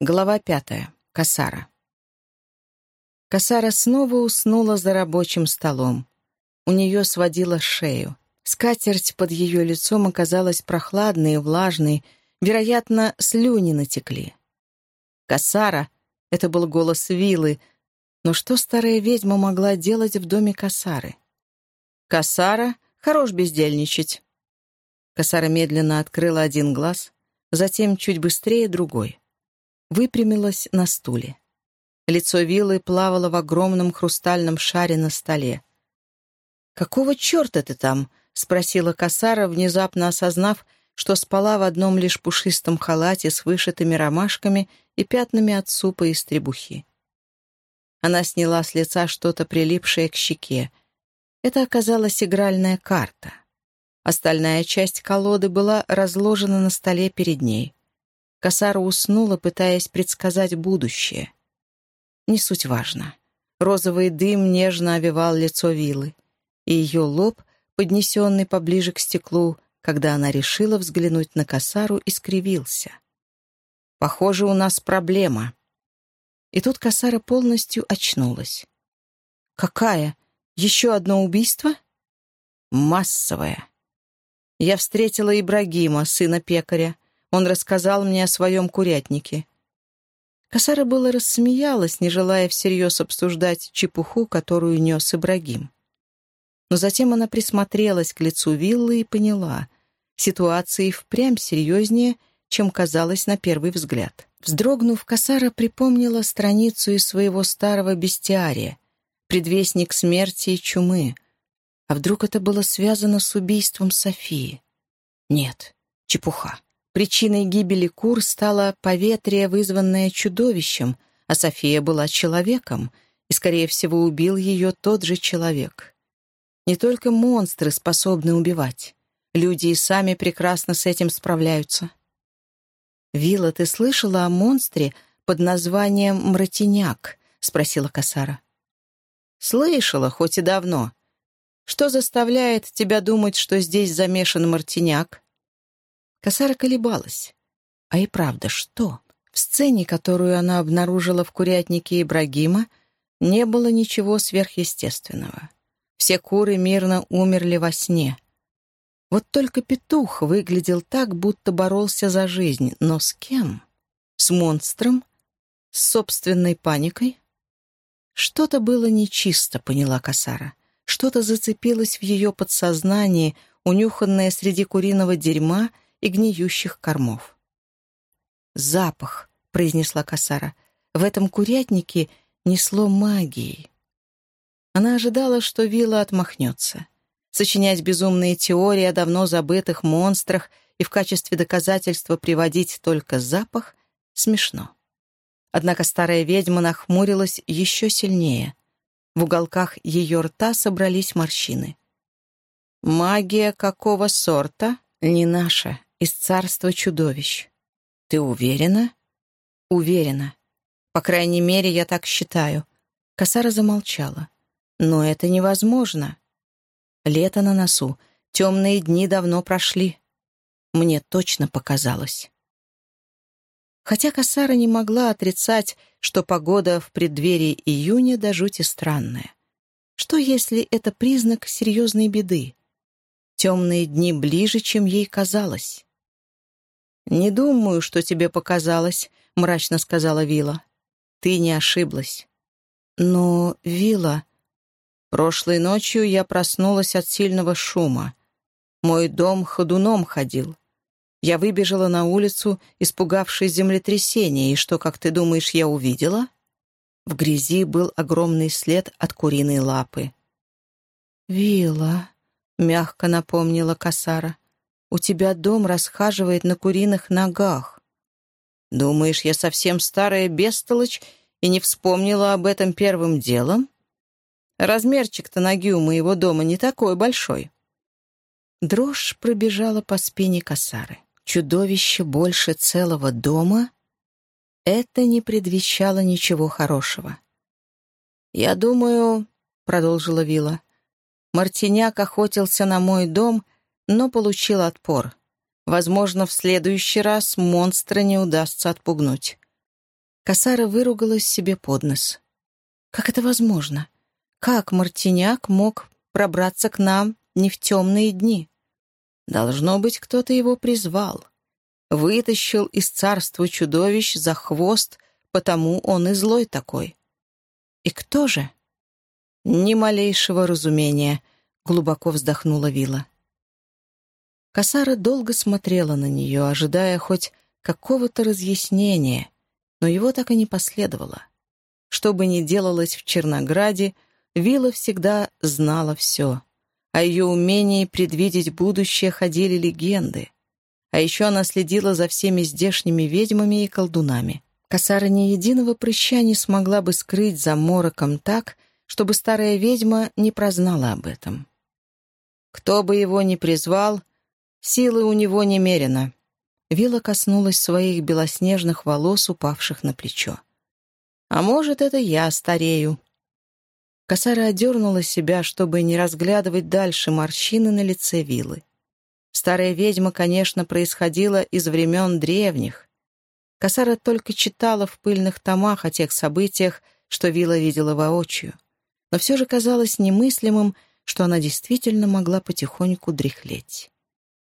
Глава пятая. Касара. Касара снова уснула за рабочим столом. У нее сводила шею. Скатерть под ее лицом оказалась прохладной и влажной, вероятно, слюни натекли. «Касара!» — это был голос Вилы, но что старая ведьма могла делать в доме Касары? «Касара, хорош бездельничать!» Касара медленно открыла один глаз, затем чуть быстрее другой — выпрямилась на стуле. Лицо виллы плавало в огромном хрустальном шаре на столе. «Какого черта ты там?» — спросила Касара, внезапно осознав, что спала в одном лишь пушистом халате с вышитыми ромашками и пятнами от супа из требухи. Она сняла с лица что-то прилипшее к щеке. Это оказалась игральная карта. Остальная часть колоды была разложена на столе перед ней. Касара уснула, пытаясь предсказать будущее. Не суть важно. Розовый дым нежно овивал лицо вилы, и ее лоб, поднесенный поближе к стеклу, когда она решила взглянуть на Касару, искривился. «Похоже, у нас проблема». И тут Касара полностью очнулась. «Какая? Еще одно убийство?» «Массовое. Я встретила Ибрагима, сына пекаря, он рассказал мне о своем курятнике. Касара было рассмеялась, не желая всерьез обсуждать чепуху, которую нес Ибрагим. Но затем она присмотрелась к лицу виллы и поняла, ситуация и впрямь серьезнее, чем казалось на первый взгляд. Вздрогнув, Касара припомнила страницу из своего старого бестиария, предвестник смерти и чумы. А вдруг это было связано с убийством Софии? Нет, чепуха. Причиной гибели кур стало поветрие, вызванное чудовищем, а София была человеком, и, скорее всего, убил ее тот же человек. Не только монстры способны убивать. Люди и сами прекрасно с этим справляются. «Вилла, ты слышала о монстре под названием Мратиняк?» — спросила Касара. «Слышала, хоть и давно. Что заставляет тебя думать, что здесь замешан Мартиняк?» Косара колебалась. А и правда, что? В сцене, которую она обнаружила в курятнике Ибрагима, не было ничего сверхъестественного. Все куры мирно умерли во сне. Вот только петух выглядел так, будто боролся за жизнь. Но с кем? С монстром? С собственной паникой? Что-то было нечисто, поняла Касара. Что-то зацепилось в ее подсознании, унюханное среди куриного дерьма — и гниющих кормов. «Запах», — произнесла Касара, — «в этом курятнике несло магией». Она ожидала, что Вилла отмахнется. Сочинять безумные теории о давно забытых монстрах и в качестве доказательства приводить только запах — смешно. Однако старая ведьма нахмурилась еще сильнее. В уголках ее рта собрались морщины. «Магия какого сорта?» «Не наша», из царства чудовищ. Ты уверена? Уверена. По крайней мере, я так считаю. Косара замолчала. Но это невозможно. Лето на носу. Темные дни давно прошли. Мне точно показалось. Хотя Касара не могла отрицать, что погода в преддверии июня до жути странная. Что, если это признак серьезной беды? Темные дни ближе, чем ей казалось. «Не думаю, что тебе показалось», — мрачно сказала Вила. «Ты не ошиблась». «Но, Вила...» «Прошлой ночью я проснулась от сильного шума. Мой дом ходуном ходил. Я выбежала на улицу, испугавшись землетрясения, и что, как ты думаешь, я увидела?» В грязи был огромный след от куриной лапы. «Вила», — мягко напомнила Касара, — у тебя дом расхаживает на куриных ногах. Думаешь, я совсем старая бестолочь и не вспомнила об этом первым делом? Размерчик-то ноги у моего дома не такой большой. Дрожь пробежала по спине косары. Чудовище больше целого дома? Это не предвещало ничего хорошего. «Я думаю», — продолжила Вилла, — «Мартиняк охотился на мой дом — но получил отпор. Возможно, в следующий раз монстра не удастся отпугнуть. Косара выругалась себе под нос. «Как это возможно? Как Мартиняк мог пробраться к нам не в темные дни? Должно быть, кто-то его призвал. Вытащил из царства чудовищ за хвост, потому он и злой такой. И кто же?» «Ни малейшего разумения», — глубоко вздохнула Вила. Косара долго смотрела на нее, ожидая хоть какого-то разъяснения, но его так и не последовало. Что бы ни делалось в Чернограде, Вила всегда знала все. О ее умении предвидеть будущее ходили легенды. А еще она следила за всеми здешними ведьмами и колдунами. Косара ни единого прыща не смогла бы скрыть за мороком так, чтобы старая ведьма не прознала об этом. Кто бы его ни призвал, Силы у него немерено. Вилла коснулась своих белоснежных волос, упавших на плечо. «А может, это я старею?» Косара одернула себя, чтобы не разглядывать дальше морщины на лице виллы. Старая ведьма, конечно, происходила из времен древних. Косара только читала в пыльных томах о тех событиях, что вилла видела воочию. Но все же казалось немыслимым, что она действительно могла потихоньку дряхлеть.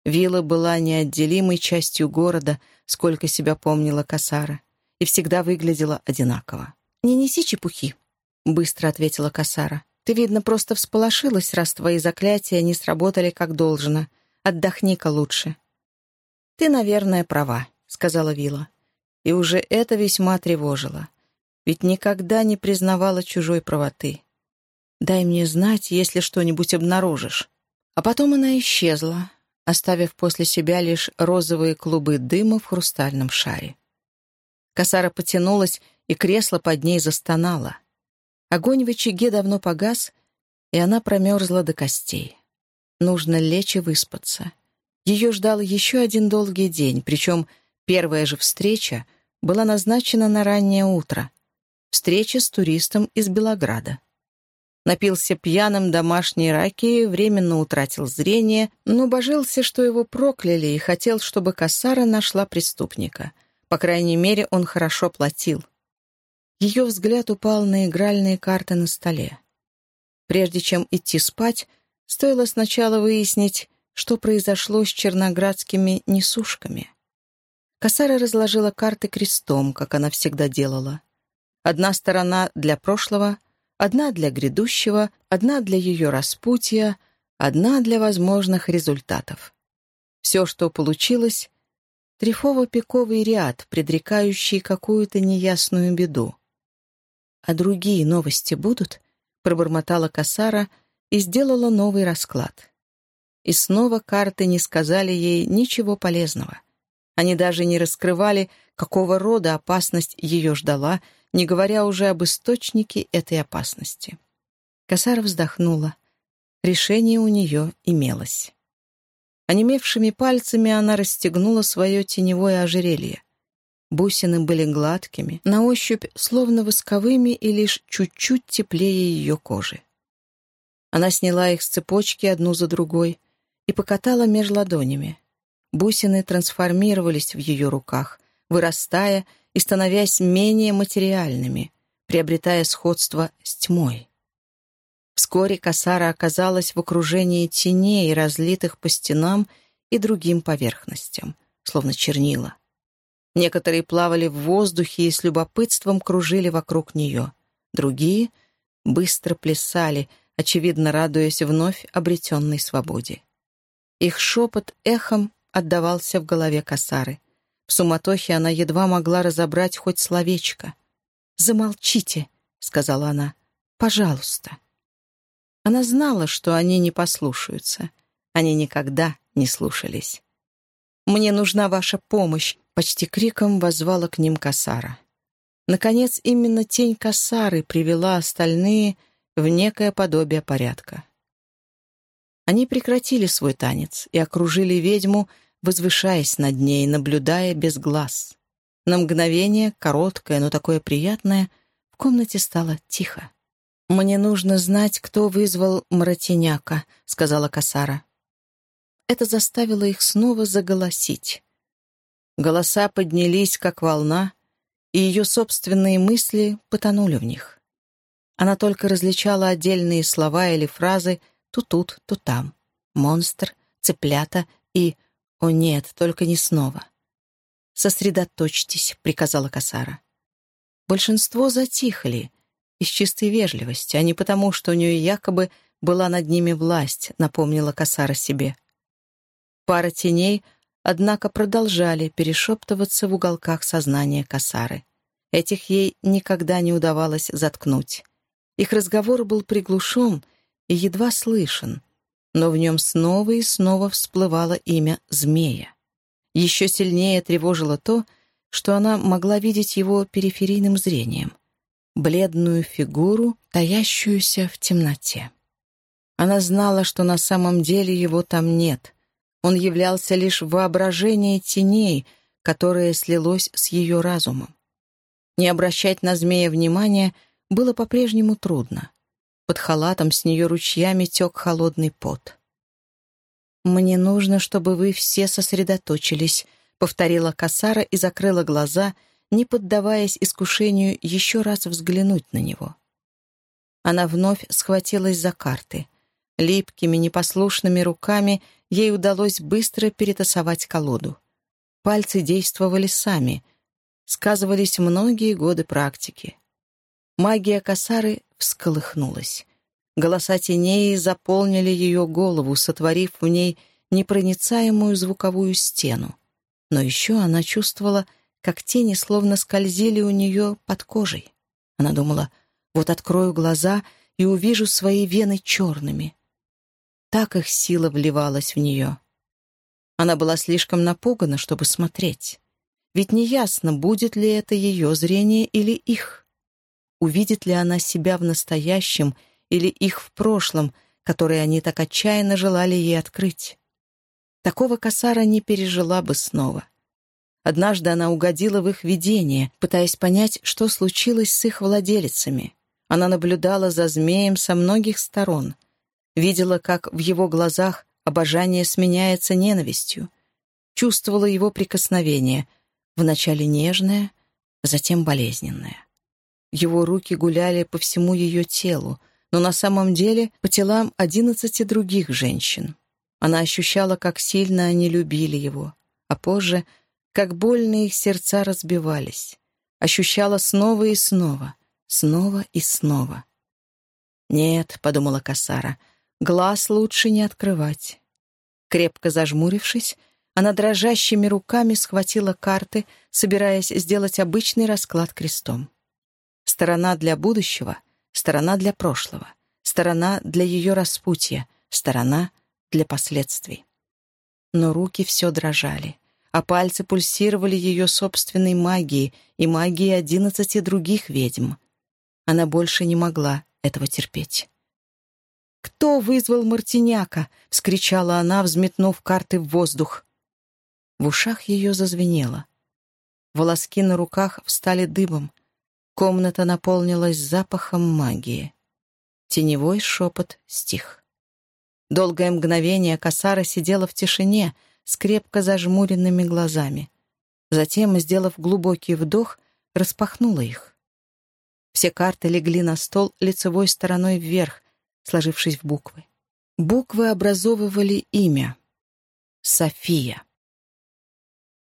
Вилла была неотделимой частью города, сколько себя помнила Касара, и всегда выглядела одинаково. «Не неси чепухи», — быстро ответила Касара. «Ты, видно, просто всполошилась, раз твои заклятия не сработали как должно. Отдохни-ка лучше». «Ты, наверное, права», — сказала Вилла. И уже это весьма тревожило. Ведь никогда не признавала чужой правоты. «Дай мне знать, если что-нибудь обнаружишь». А потом она исчезла, оставив после себя лишь розовые клубы дыма в хрустальном шаре. Косара потянулась, и кресло под ней застонало. Огонь в очаге давно погас, и она промерзла до костей. Нужно лечь и выспаться. Ее ждал еще один долгий день, причем первая же встреча была назначена на раннее утро. Встреча с туристом из Белограда. Напился пьяным домашней раки, временно утратил зрение, но божился, что его прокляли, и хотел, чтобы Кассара нашла преступника. По крайней мере, он хорошо платил. Ее взгляд упал на игральные карты на столе. Прежде чем идти спать, стоило сначала выяснить, что произошло с черноградскими несушками. Кассара разложила карты крестом, как она всегда делала. Одна сторона для прошлого, Одна для грядущего, одна для ее распутья, одна для возможных результатов. Все, что получилось — трифово-пиковый ряд, предрекающий какую-то неясную беду. «А другие новости будут?» — пробормотала Касара и сделала новый расклад. И снова карты не сказали ей ничего полезного. Они даже не раскрывали, какого рода опасность ее ждала не говоря уже об источнике этой опасности. Косара вздохнула. Решение у нее имелось. Онемевшими пальцами она расстегнула свое теневое ожерелье. Бусины были гладкими, на ощупь словно восковыми и лишь чуть-чуть теплее ее кожи. Она сняла их с цепочки одну за другой и покатала меж ладонями. Бусины трансформировались в ее руках, вырастая и становясь менее материальными, приобретая сходство с тьмой. Вскоре Касара оказалась в окружении теней, разлитых по стенам и другим поверхностям, словно чернила. Некоторые плавали в воздухе и с любопытством кружили вокруг нее. Другие быстро плясали, очевидно радуясь вновь обретенной свободе. Их шепот эхом отдавался в голове Касары. В суматохе она едва могла разобрать хоть словечко. «Замолчите», — сказала она, — «пожалуйста». Она знала, что они не послушаются. Они никогда не слушались. «Мне нужна ваша помощь», — почти криком возвала к ним Касара. Наконец, именно тень Касары привела остальные в некое подобие порядка. Они прекратили свой танец и окружили ведьму, возвышаясь над ней, наблюдая без глаз. На мгновение, короткое, но такое приятное, в комнате стало тихо. «Мне нужно знать, кто вызвал Мратиняка», — сказала Касара. Это заставило их снова заголосить. Голоса поднялись, как волна, и ее собственные мысли потонули в них. Она только различала отдельные слова или фразы то тут, то там. Монстр, цыплята и «О нет, только не снова». «Сосредоточьтесь», — приказала Касара. Большинство затихли, из чистой вежливости, а не потому, что у нее якобы была над ними власть, напомнила Касара себе. Пара теней, однако, продолжали перешептываться в уголках сознания Касары. Этих ей никогда не удавалось заткнуть. Их разговор был приглушен и едва слышен, но в нем снова и снова всплывало имя змея. Еще сильнее тревожило то, что она могла видеть его периферийным зрением — бледную фигуру, таящуюся в темноте. Она знала, что на самом деле его там нет. Он являлся лишь воображение теней, которое слилось с ее разумом. Не обращать на змея внимания было по-прежнему трудно. Под халатом с нее ручьями тек холодный пот. «Мне нужно, чтобы вы все сосредоточились», — повторила Касара и закрыла глаза — не поддаваясь искушению еще раз взглянуть на него. Она вновь схватилась за карты. Липкими, непослушными руками ей удалось быстро перетасовать колоду. Пальцы действовали сами. Сказывались многие годы практики. Магия косары всколыхнулась. Голоса теней заполнили ее голову, сотворив в ней непроницаемую звуковую стену. Но еще она чувствовала как тени словно скользили у нее под кожей. Она думала, вот открою глаза и увижу свои вены черными. Так их сила вливалась в нее. Она была слишком напугана, чтобы смотреть. Ведь неясно, будет ли это ее зрение или их. Увидит ли она себя в настоящем или их в прошлом, которые они так отчаянно желали ей открыть. Такого косара не пережила бы снова. Однажды она угодила в их видение, пытаясь понять, что случилось с их владелицами. Она наблюдала за змеем со многих сторон. Видела, как в его глазах обожание сменяется ненавистью. Чувствовала его прикосновение, вначале нежное, затем болезненное. Его руки гуляли по всему ее телу, но на самом деле по телам одиннадцати других женщин. Она ощущала, как сильно они любили его, а позже — как больно их сердца разбивались. Ощущала снова и снова, снова и снова. «Нет», — подумала Касара, — «глаз лучше не открывать». Крепко зажмурившись, она дрожащими руками схватила карты, собираясь сделать обычный расклад крестом. Сторона для будущего, сторона для прошлого, сторона для ее распутья, сторона для последствий. Но руки все дрожали а пальцы пульсировали ее собственной магией и магией одиннадцати других ведьм. Она больше не могла этого терпеть. «Кто вызвал Мартиняка?» — вскричала она, взметнув карты в воздух. В ушах ее зазвенело. Волоски на руках встали дыбом. Комната наполнилась запахом магии. Теневой шепот стих. Долгое мгновение Касара сидела в тишине, с крепко зажмуренными глазами. Затем, сделав глубокий вдох, распахнула их. Все карты легли на стол лицевой стороной вверх, сложившись в буквы. Буквы образовывали имя. София.